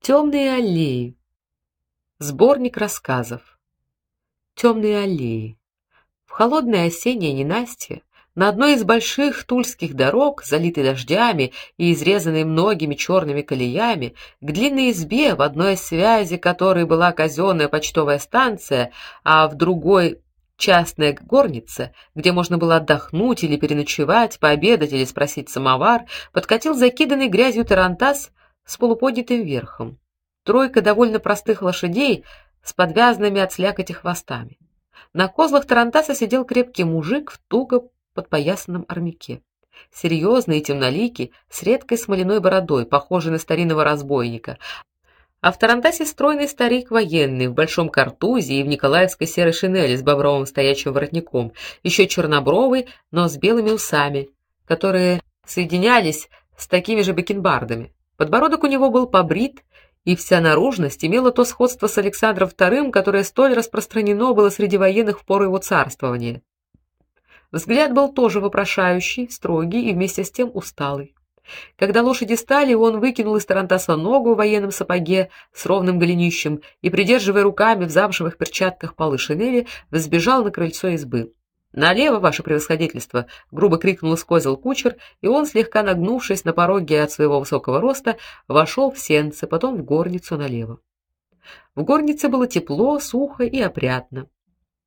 Темные аллеи. Сборник рассказов. Темные аллеи. В холодное осеннее ненастье на одной из больших тульских дорог, залитой дождями и изрезанной многими черными колеями, к длинной избе, в одной из связи которой была казенная почтовая станция, а в другой частная горница, где можно было отдохнуть или переночевать, пообедать или спросить самовар, подкатил закиданный грязью тарантас с полуподнятым верхом. Тройка довольно простых лошадей с подвязанными от слякоти хвостами. На козлах тарантаса сидел крепкий мужик в туго подпоясанном армяке. Серьезный и темноликий, с редкой смоляной бородой, похожий на старинного разбойника. А в тарантасе стройный старик военный в большом картузе и в николаевской серой шинели с бобровым стоячим воротником, еще чернобровый, но с белыми усами, которые соединялись с такими же бакенбардами. Подбородок у него был побрит, и вся наружность имела то сходство с Александром II, которое столь распространено было среди военных в пору его царствования. Взгляд был тоже вопрошающий, строгий и вместе с тем усталый. Когда лошади стали, он выкинул из тарантаса ногу в военном сапоге с ровным голенищем и, придерживая руками в замшевых перчатках полы шинели, взбежал на крыльцо избы. "Налево, ваше превосходительство", грубо крикнул из кучер, и он, слегка нагнувшись на пороге от своего высокого роста, вошел в сенцы, потом в горницу налево. В горнице было тепло, сухо и опрятно.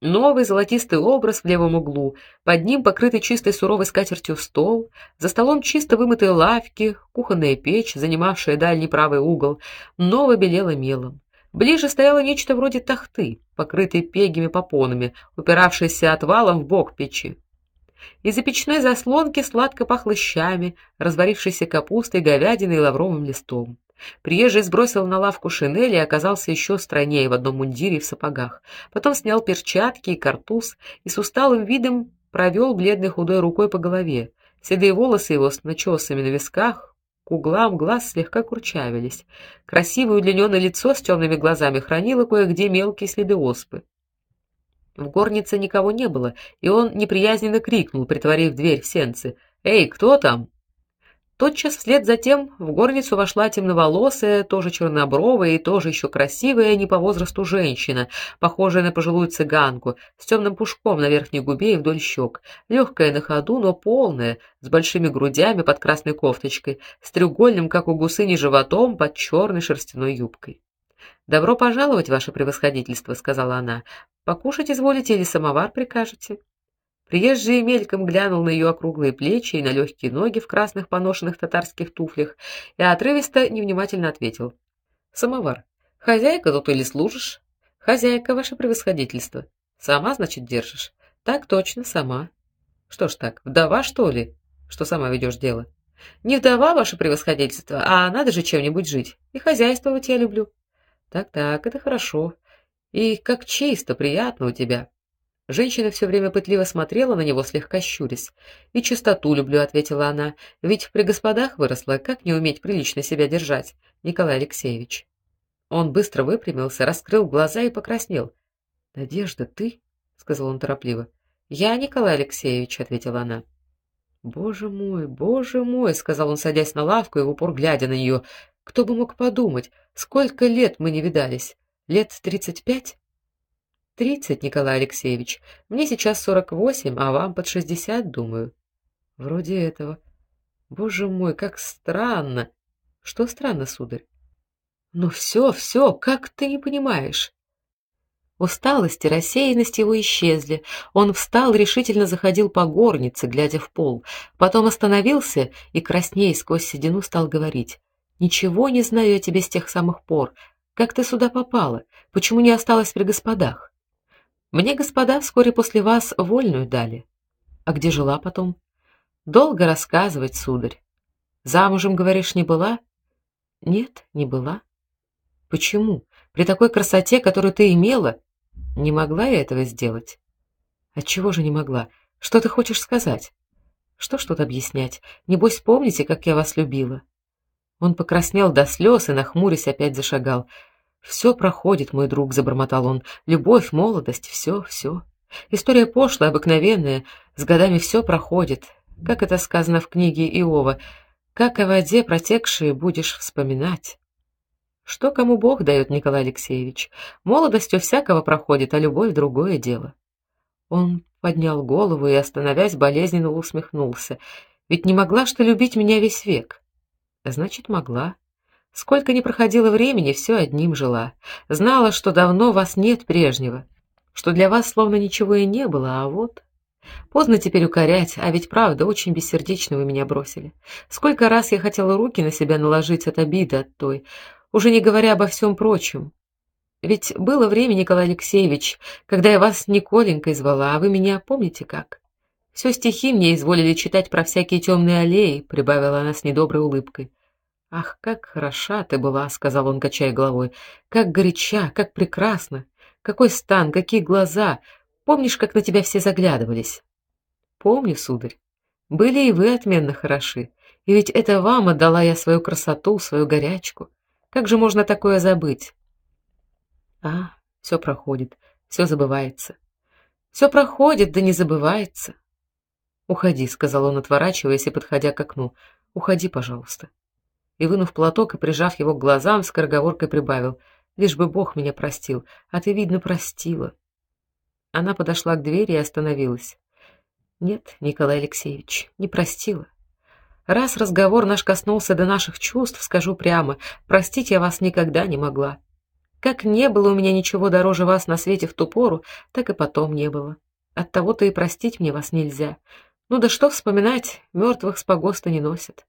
Новый золотистый образ в левом углу, под ним покрытый чистой суровой скатертью стол, за столом чисто вымытые лавки, кухонная печь, занимавшая дальний правый угол, ново белела мелом. Ближе стояло нечто вроде тахты, покрытой пегими попонами, упиравшейся отвалом в бок печи. Из-за печной заслонки сладко пахло щами, разварившейся капустой, говядиной и лавровым листом. Приезжий сбросил на лавку шинель и оказался еще стройнее в одном мундире и в сапогах. Потом снял перчатки и картуз и с усталым видом провел бледной худой рукой по голове. Седые волосы его с начесами на висках, к углам глаз слегка курчавились. Красивое удлиненное лицо с темными глазами хранило кое-где мелкие следы оспы. В горнице никого не было, и он неприязненно крикнул, притворив дверь в сенцы: "Эй, кто там?" Тотчас вслед за тем в горницу вошла темноволосая, тоже чернобровая и тоже еще красивая, не по возрасту женщина, похожая на пожилую цыганку, с темным пушком на верхней губе и вдоль щек, легкая на ходу, но полная, с большими грудями под красной кофточкой, с треугольным, как у гусыни, животом под черной шерстяной юбкой. Добро пожаловать, ваше превосходительство, сказала она. Покушать изволите или самовар прикажете? Приезжий мельком глянул на ее округлые плечи и на легкие ноги в красных поношенных татарских туфлях и отрывисто невнимательно ответил: "Самовар. Хозяйка тут или служишь? Хозяйка, ваше превосходительство. Сама, значит, держишь? Так точно, сама. Что ж так, вдова, что ли, что сама ведешь дело? Не вдова, ваше превосходительство, а надо же чем-нибудь жить. И хозяйствовать я люблю. Так-так, это хорошо. И как чисто, приятно у тебя. Женщина все время пытливо смотрела на него, слегка щурясь. "И чистоту люблю", ответила она. "Ведь при господах выросла, как не уметь прилично себя держать, Николай Алексеевич?" Он быстро выпрямился, раскрыл глаза и покраснел. "Надежда, ты?" сказал он торопливо. "Я, Николай Алексеевич", ответила она. "Боже мой, боже мой", сказал он, садясь на лавку и в упор глядя на нее. "Кто бы мог подумать, сколько лет мы не видались? Лет тридцать пять?» Тридцать, Николай Алексеевич. Мне сейчас сорок восемь, а вам под шестьдесят, думаю. Вроде этого. Боже мой, как странно. Что странно, сударь? Ну все, все, как ты не понимаешь? Усталость и рассеянность его исчезли. Он встал, решительно заходил по горнице, глядя в пол. Потом остановился и краснея сквозь седину стал говорить: "Ничего не знаю о тебе с тех самых пор. Как ты сюда попала? Почему не осталась при господах?" Мне господа вскоре после вас вольную дали. А где жила потом? Долго рассказывать, сударь. Замужем, говоришь, не была? Нет, не была. Почему? При такой красоте, которую ты имела, не могла я этого сделать. Отчего же не могла? Что ты хочешь сказать? Что тут объяснять? Небось, помните, как я вас любила? Он покраснел до слез и нахмурясь опять зашагал. Все проходит, мой друг, забормотал он. Любовь, молодость, все, все. История пошлая, обыкновенная, с годами все проходит. Как это сказано в книге Иова: как о воде протекшей будешь вспоминать. Что кому Бог дает, Николай Алексеевич? Молодость у всякого проходит, а любовь другое дело. Он поднял голову и, остановясь, болезненно усмехнулся. Ведь не могла что любить меня весь век. Значит, могла. Сколько ни проходило времени, все одним жила. Знала, что давно вас нет прежнего, что для вас словно ничего и не было, а вот Поздно теперь укорять, а ведь правда, очень бессердечно вы меня бросили. Сколько раз я хотела руки на себя наложить от обиды от той, уже не говоря обо всем прочем. Ведь было время, Николай Алексеевич, когда я вас Николенькой звала, а вы меня помните как? Все стихи мне изволили читать про всякие темные аллеи, прибавила она с недоброй улыбкой. Ах, как хороша ты была, сказал он, качая головой. Как горяча, как прекрасна. Какой стан, какие глаза. Помнишь, как на тебя все заглядывались? Помню, сударь. Были и вы отменно хороши. И ведь это вам отдала я свою красоту, свою горячку. Как же можно такое забыть? А, все проходит, все забывается. Все проходит, да не забывается. Уходи, сказал он, отворачиваясь и подходя к окну. Уходи, пожалуйста. И вынув платок и прижав его к глазам, скороговоркой прибавил: лишь бы Бог меня простил, а ты видно простила. Она подошла к двери и остановилась. Нет, Николай Алексеевич, не простила. Раз разговор наш коснулся до наших чувств, скажу прямо, простить я вас никогда не могла. Как не было у меня ничего дороже вас на свете в ту пору, так и потом не было. Оттого-то и простить мне вас нельзя. Ну да что вспоминать, мертвых с погоста не носят.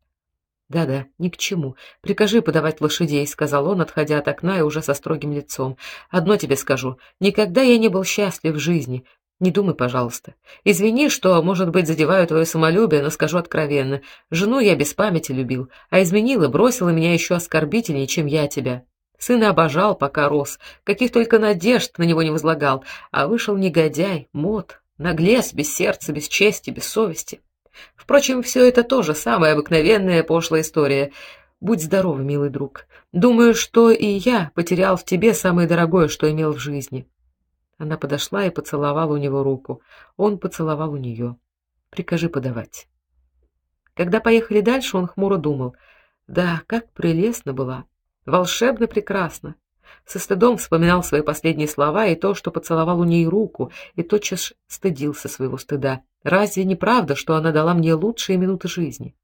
Да-да, ни к чему. Прикажи подавать лошадей, сказал он, отходя от окна и уже со строгим лицом. Одно тебе скажу: никогда я не был счастлив в жизни. Не думай, пожалуйста. Извини, что, может быть, задеваю твое самолюбие, но скажу откровенно: жену я без памяти любил, а изменила, бросила меня еще оскорбительнее, чем я тебя. Сына обожал, пока рос, каких только надежд на него не возлагал, а вышел негодяй, мод, наглец, без сердца, без чести, без совести. Впрочем, все это тоже самая обыкновенная пошлая история. Будь здоров, милый друг. Думаю, что и я потерял в тебе самое дорогое, что имел в жизни. Она подошла и поцеловала у него руку. Он поцеловал у нее. Прикажи подавать. Когда поехали дальше, он хмуро думал: да, как прелестно была, волшебно прекрасно. Со стыдом вспоминал свои последние слова и то, что поцеловал у ней руку, и тотчас стыдился своего стыда. Разве не правда, что она дала мне лучшие минуты жизни?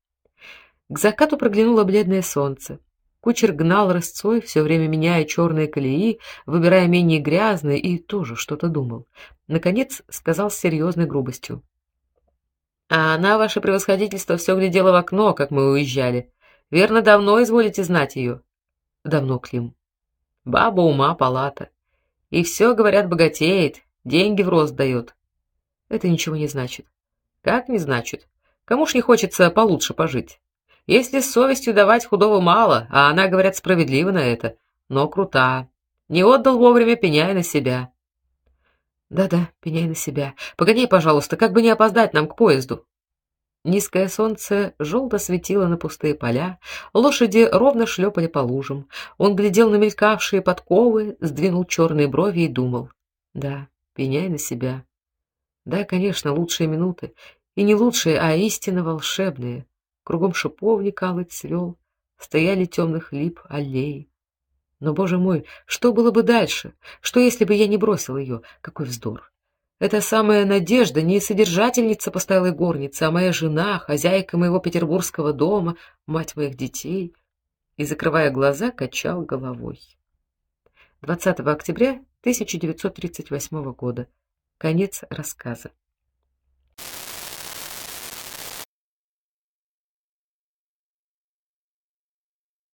К закату проглянуло бледное солнце. Кучер гнал рысцой, все время меняя черные колеи, выбирая менее грязные, и тоже что-то думал. Наконец сказал с серьезной грубостью: "А она, ваше превосходительство, все глядела в окно, как мы уезжали. Верно, давно изволите знать ее?» "Давно, Клим. Баба ума палата. И все, говорят, богатеет, деньги в рост дает. Это ничего не значит. Как не значит? Кому ж не хочется получше пожить? Если с совестью давать худого мало, а она, говорят, справедлива на это, но крута. Не отдал вовремя, пеняй на себя. Да-да, пеняй на себя. Погоди, пожалуйста, как бы не опоздать нам к поезду. Низкое солнце желто светило на пустые поля, лошади ровно шлепали по лужам. Он глядел на мелькавшие подковы, сдвинул черные брови и думал: "Да, пеняй на себя. Да, конечно, лучшие минуты, и не лучшие, а истинно волшебные. Кругом шиповник алый цвел, стояли темных лип аллеи. Но, боже мой, что было бы дальше? Что если бы я не бросил ее? Какой вздор! Эта самая Надежда не содержательница постоялой горницы, а моя жена, хозяйка моего петербургского дома, мать моих детей. И закрывая глаза, качал головой. 20 октября 1938 года. Конец рассказа.